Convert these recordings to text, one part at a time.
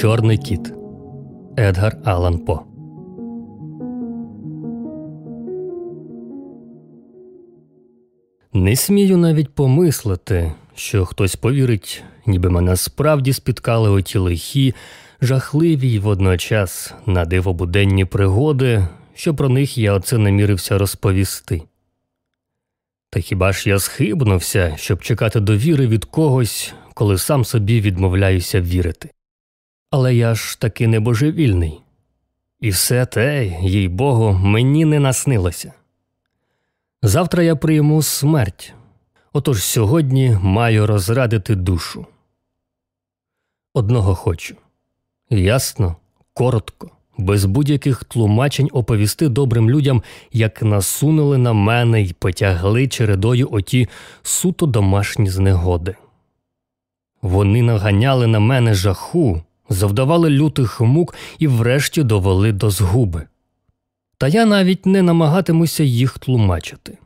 Чорний кіт Едгар Алан По. Не смію навіть помислити, що хтось повірить, ніби мене справді спіткали оті лихі, жахливі й водночас на дивобуденні пригоди, що про них я оце намірився розповісти. Та хіба ж я схибнувся, щоб чекати довіри від когось, коли сам собі відмовляюся вірити? Але я ж таки не божевільний. І все те, їй Богу, мені не наснилося. Завтра я прийму смерть, отож сьогодні маю розрадити душу. Одного хочу ясно, коротко, без будь-яких тлумачень оповісти добрим людям, як насунули на мене й потягли чередою оті суто домашні знегоди. Вони наганяли на мене жаху, завдавали лютих мук і врешті довели до згуби. Та я навіть не намагатимуся їх тлумачити.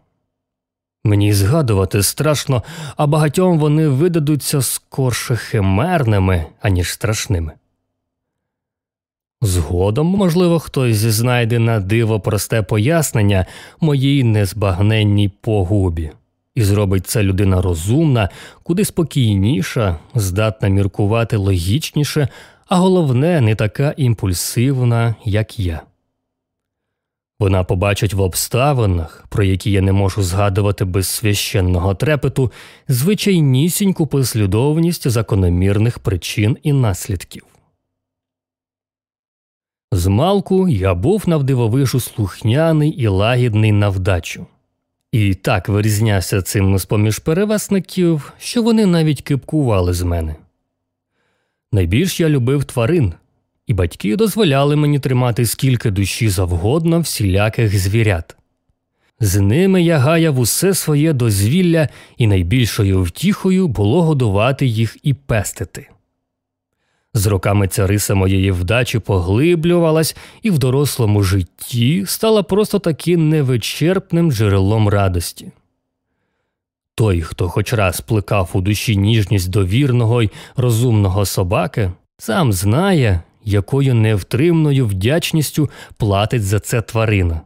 Мені згадувати страшно, а багатьом вони видадуться скорше химерними, аніж страшними. Згодом, можливо, хтось знайде на диво просте пояснення моїй незбагненній погубі, і зробить це людина розумна, куди спокійніша, здатна міркувати логічніше, а головне, не така імпульсивна, як я. Вона побачить в обставинах, про які я не можу згадувати без священного трепету, звичайнісіньку послідовність закономірних причин і наслідків. Змалку я був навдивовижу слухняний і лагідний на вдачу. І так вирізнявся цим з поміж перевесників, що вони навіть кипкували з мене. Найбільш я любив тварин, і батьки дозволяли мені тримати скільки душі завгодно всіляких звірят. З ними я гаяв усе своє дозвілля, і найбільшою втіхою було годувати їх і пестити. З роками ця риса моєї вдачі поглиблювалась і в дорослому житті стала просто таким невичерпним джерелом радості. Той, хто хоч раз плекав у душі ніжність до вірного й розумного собаки, сам знає, якою невтримною вдячністю платить за це тварина.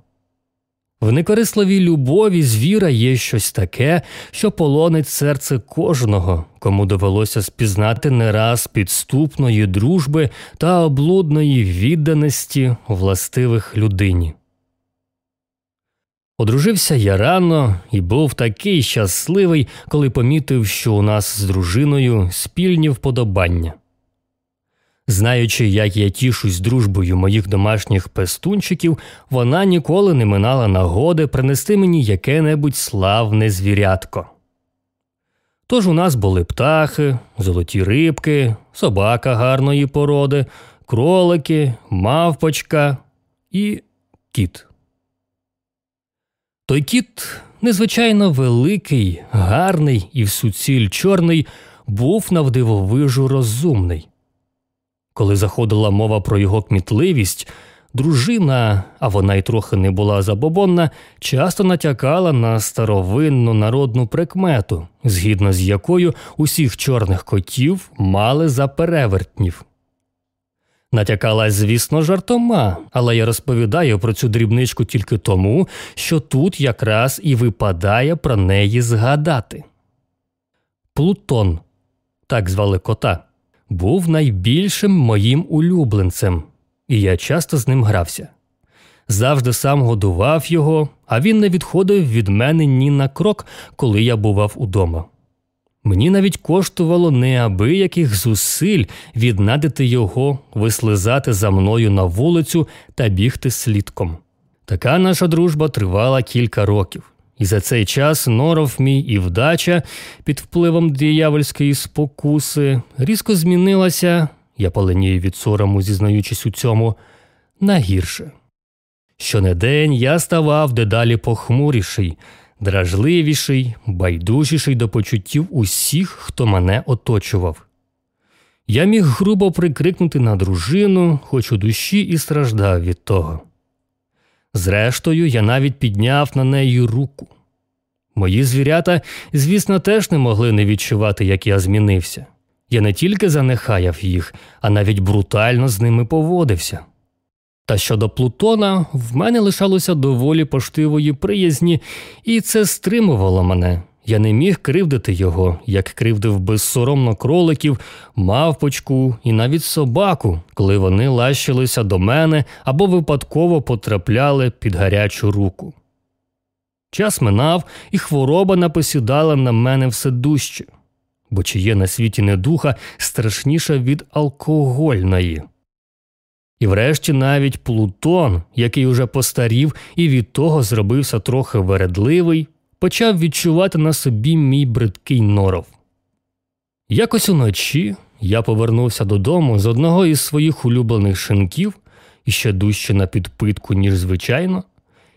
В некорисливій любові звіра є щось таке, що полонить серце кожного, кому довелося спізнати не раз підступної дружби та облудної відданості властивих людині. Одружився я рано і був такий щасливий, коли помітив, що у нас з дружиною спільні вподобання. Знаючи, як я тішусь дружбою моїх домашніх пестунчиків, вона ніколи не минала нагоди принести мені яке-небудь славне звірятко. Тож у нас були птахи, золоті рибки, собака гарної породи, кролики, мавпочка і кіт. Той кіт, незвичайно великий, гарний і в суціль чорний, був навдивовижу розумний. Коли заходила мова про його кмітливість, дружина, а вона й трохи не була забобонна, часто натякала на старовинну народну прикмету, згідно з якою усіх чорних котів мали за перевертнів. Натякалась, звісно, жартома, але я розповідаю про цю дрібничку тільки тому, що тут якраз і випадає про неї згадати. Плутон так звали кота був найбільшим моїм улюбленцем, і я часто з ним грався. Завжди сам годував його, а він не відходив від мене ні на крок, коли я бував удома. Мені навіть коштувало неабияких зусиль віднадити його, вислизати за мною на вулицю та бігти слідком. Така наша дружба тривала кілька років. І за цей час норов мій і вдача під впливом диявольської спокуси різко змінилася, я поленію від сорому, зізнаючись у цьому, на гірше. Щонедень я ставав дедалі похмуріший, дражливіший, байдужіший до почуттів усіх, хто мене оточував. Я міг грубо прикрикнути на дружину, хоч у душі і страждав від того. Зрештою, я навіть підняв на неї руку. Мої звірята, звісно, теж не могли не відчувати, як я змінився. Я не тільки занехаяв їх, а навіть брутально з ними поводився. Та щодо Плутона, в мене лишалося доволі поштивої приязні, і це стримувало мене. Я не міг кривдити його, як кривдив безсоромно кроликів, мавпочку і навіть собаку, коли вони лащилися до мене або випадково потрапляли під гарячу руку. Час минав, і хвороба напосідала на мене все дужче, бо чи є на світі недуха страшніша від алкогольної. І врешті навіть Плутон, який уже постарів і від того зробився трохи вередливий, почав відчувати на собі мій бридкий норов. Якось уночі я повернувся додому з одного із своїх улюблених шинків, і ще дужче на підпитку, ніж звичайно,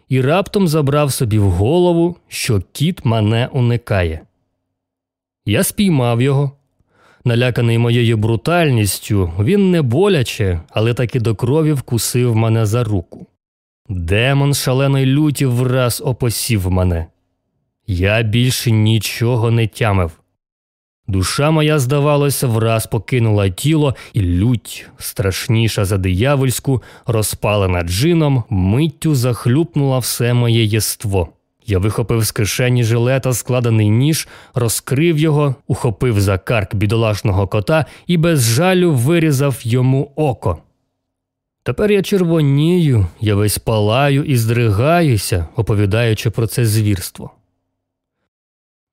і раптом забрав собі в голову, що кіт мене уникає. Я спіймав його. Наляканий моєю брутальністю, він не боляче, але таки до крові вкусив мене за руку. Демон шаленої люті враз опосів мене. Я більше нічого не тямив. Душа моя, здавалося, враз покинула тіло, і лють, страшніша за диявольську, розпалена джином, миттю захлюпнула все моє єство. Я вихопив з кишені жилета складений ніж, розкрив його, ухопив за карк бідолашного кота і без жалю вирізав йому око. Тепер я червонію, я весь палаю і здригаюся, оповідаючи про це звірство.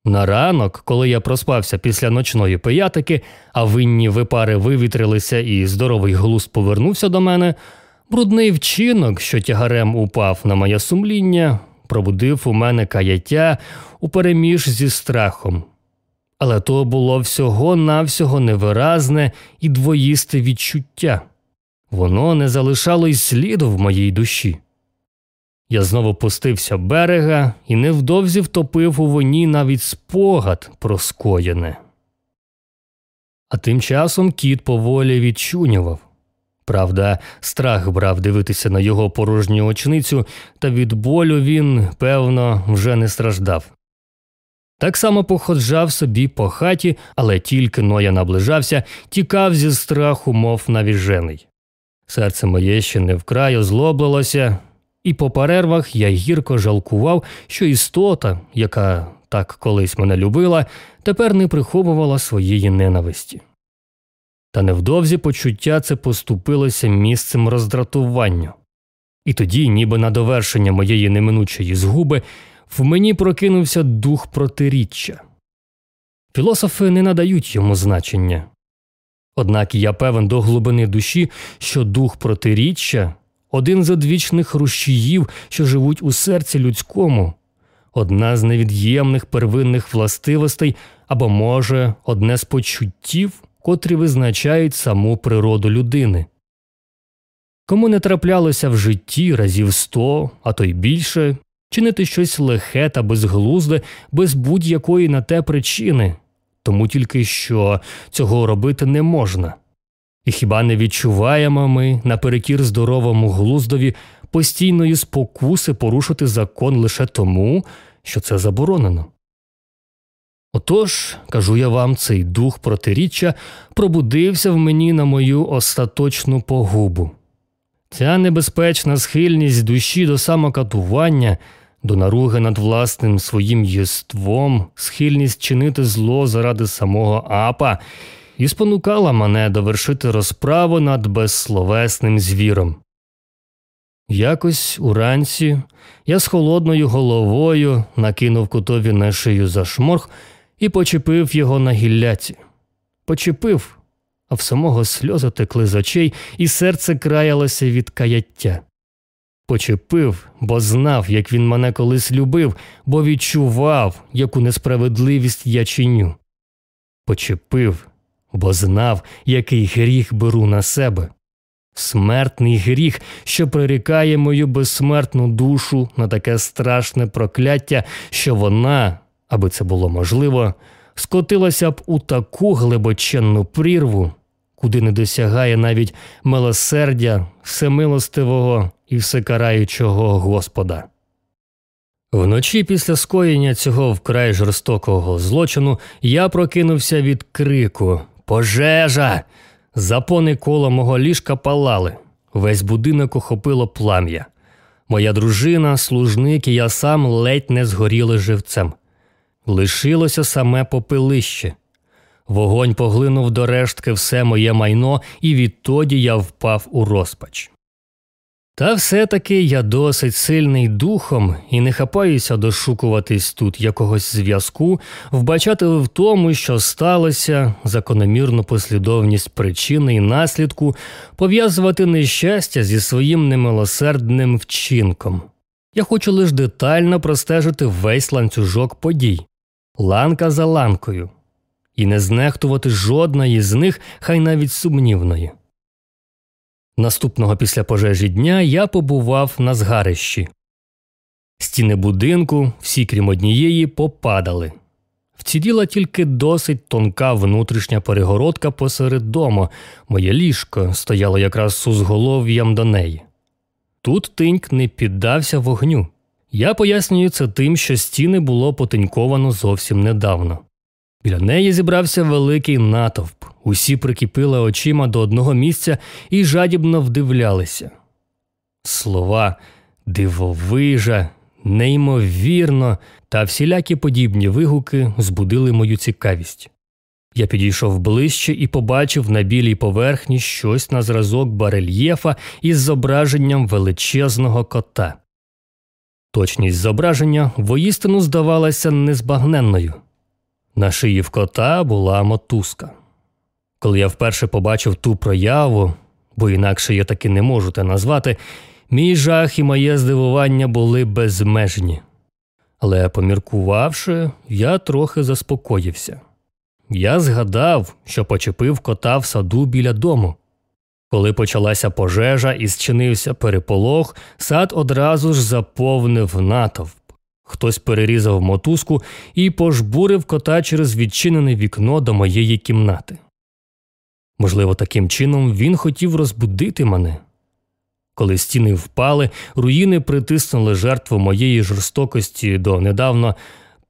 На ранок, коли я проспався після ночної пиятики, а винні випари вивітрилися і здоровий глузд повернувся до мене, брудний вчинок, що тягарем упав на моє сумління, пробудив у мене каяття упереміж зі страхом. Але то було всього навсього невиразне і двоїсте відчуття. Воно не залишало й сліду в моїй душі. Я знову пустився берега і невдовзі втопив у воні навіть спогад про скоєне. А тим часом кіт поволі відчунював. Правда, страх брав дивитися на його порожню очницю, та від болю він, певно, вже не страждав. Так само походжав собі по хаті, але тільки но я наближався, тікав зі страху, мов навіжений. Серце моє ще не вкрай озлоблилося, і по перервах я гірко жалкував, що істота, яка так колись мене любила, тепер не приховувала своєї ненависті. Та невдовзі почуття це поступилося місцем роздратування. І тоді, ніби на довершення моєї неминучої згуби, в мені прокинувся дух протиріччя. Філософи не надають йому значення. Однак я певен до глибини душі, що дух протиріччя один з одвічних рушіїв, що живуть у серці людському, одна з невід'ємних первинних властивостей або, може, одне з почуттів, котрі визначають саму природу людини. Кому не траплялося в житті разів сто, а то й більше, чинити щось лихе та безглузде без будь-якої на те причини, тому тільки що цього робити не можна. І хіба не відчуваємо ми наперекір здоровому глуздові постійної спокуси порушити закон лише тому, що це заборонено? Отож, кажу я вам, цей дух протиріччя пробудився в мені на мою остаточну погубу. Ця небезпечна схильність душі до самокатування, до наруги над власним своїм єством, схильність чинити зло заради самого апа і спонукала мене довершити розправу над безсловесним звіром. Якось уранці я з холодною головою накинув кутові на шию за шморг і почепив його на гілляці. Почепив, а в самого сльози текли з очей, і серце краялося від каяття. Почепив, бо знав, як він мене колись любив, бо відчував, яку несправедливість я чиню. Почепив, бо знав, який гріх беру на себе. Смертний гріх, що прирікає мою безсмертну душу на таке страшне прокляття, що вона, аби це було можливо, скотилася б у таку глибоченну прірву, куди не досягає навіть милосердя всемилостивого і всекараючого Господа. Вночі після скоєння цього вкрай жорстокого злочину я прокинувся від крику, Пожежа! Запони коло мого ліжка палали. Весь будинок охопило плам'я. Моя дружина, служник і я сам ледь не згоріли живцем. Лишилося саме попелище. Вогонь поглинув до рештки все моє майно, і відтоді я впав у розпач. Та все-таки я досить сильний духом і не хапаюся дошукуватись тут якогось зв'язку, вбачати в тому, що сталося, закономірну послідовність причини і наслідку, пов'язувати нещастя зі своїм немилосердним вчинком. Я хочу лише детально простежити весь ланцюжок подій, ланка за ланкою, і не знехтувати жодної з них, хай навіть сумнівної. Наступного після пожежі дня я побував на згарищі. Стіни будинку, всі крім однієї, попадали. Вціділа тільки досить тонка внутрішня перегородка посеред дому, моє ліжко стояло якраз з узголов'ям до неї. Тут тиньк не піддався вогню. Я пояснюю це тим, що стіни було потиньковано зовсім недавно. Біля неї зібрався великий натовп. Усі прикипили очима до одного місця і жадібно вдивлялися. Слова дивовижа, неймовірно та всілякі подібні вигуки збудили мою цікавість. Я підійшов ближче і побачив на білій поверхні щось на зразок барельєфа із зображенням величезного кота. Точність зображення воїстину здавалася незбагненною. На шиї в кота була мотузка. Коли я вперше побачив ту прояву, бо інакше я таки не можу те назвати, мій жах і моє здивування були безмежні. Але, поміркувавши, я трохи заспокоївся. Я згадав, що почепив кота в саду біля дому. Коли почалася пожежа і зчинився переполох, сад одразу ж заповнив натовп. Хтось перерізав мотузку і пожбурив кота через відчинене вікно до моєї кімнати. Можливо, таким чином він хотів розбудити мене. Коли стіни впали, руїни притиснули жертву моєї жорстокості до недавно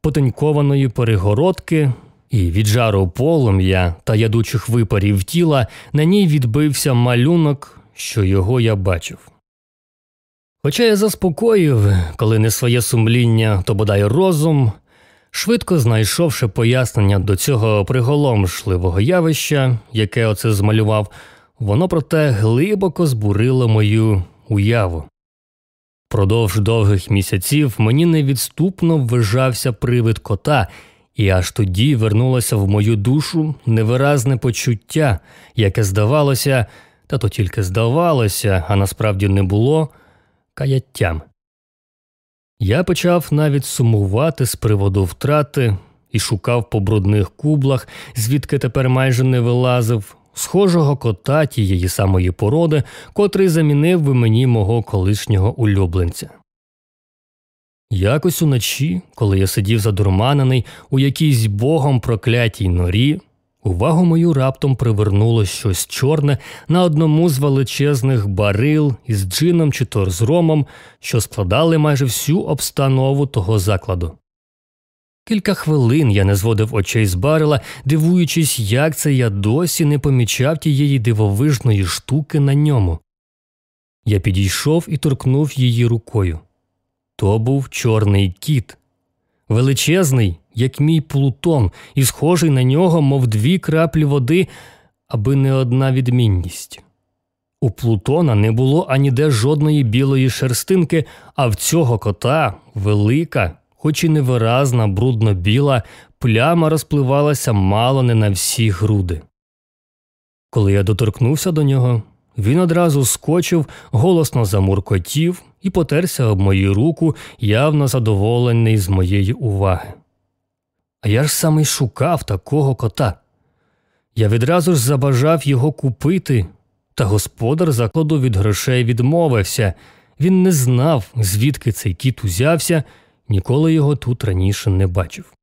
потенькованої перегородки, і від жару полум'я та ядучих випарів тіла на ній відбився малюнок, що його я бачив. Хоча я заспокоїв, коли не своє сумління, то бодай розум, швидко знайшовши пояснення до цього приголомшливого явища, яке оце змалював, воно проте глибоко збурило мою уяву. Продовж довгих місяців мені невідступно ввижався привид кота, і аж тоді вернулося в мою душу невиразне почуття, яке здавалося, та то тільки здавалося, а насправді не було каяттям. Я почав навіть сумувати з приводу втрати і шукав по брудних кублах, звідки тепер майже не вилазив, схожого кота тієї самої породи, котрий замінив би мені мого колишнього улюбленця. Якось уночі, коли я сидів задурманений у якійсь богом проклятій норі, Увагу мою раптом привернуло щось чорне на одному з величезних барил із джином чи то з ромом, що складали майже всю обстанову того закладу. Кілька хвилин я не зводив очей з барила, дивуючись, як це я досі не помічав тієї дивовижної штуки на ньому. Я підійшов і торкнув її рукою. То був чорний кіт, величезний, як мій плутон, і схожий на нього, мов дві краплі води, аби не одна відмінність. У Плутона не було аніде жодної білої шерстинки, а в цього кота велика, хоч і невиразна, брудно біла, пляма розпливалася мало не на всі груди. Коли я доторкнувся до нього, він одразу скочив, голосно замуркотів і потерся об мою руку, явно задоволений з моєї уваги. А я ж саме й шукав такого кота. Я відразу ж забажав його купити, та господар закладу від грошей відмовився. Він не знав, звідки цей кіт узявся, ніколи його тут раніше не бачив.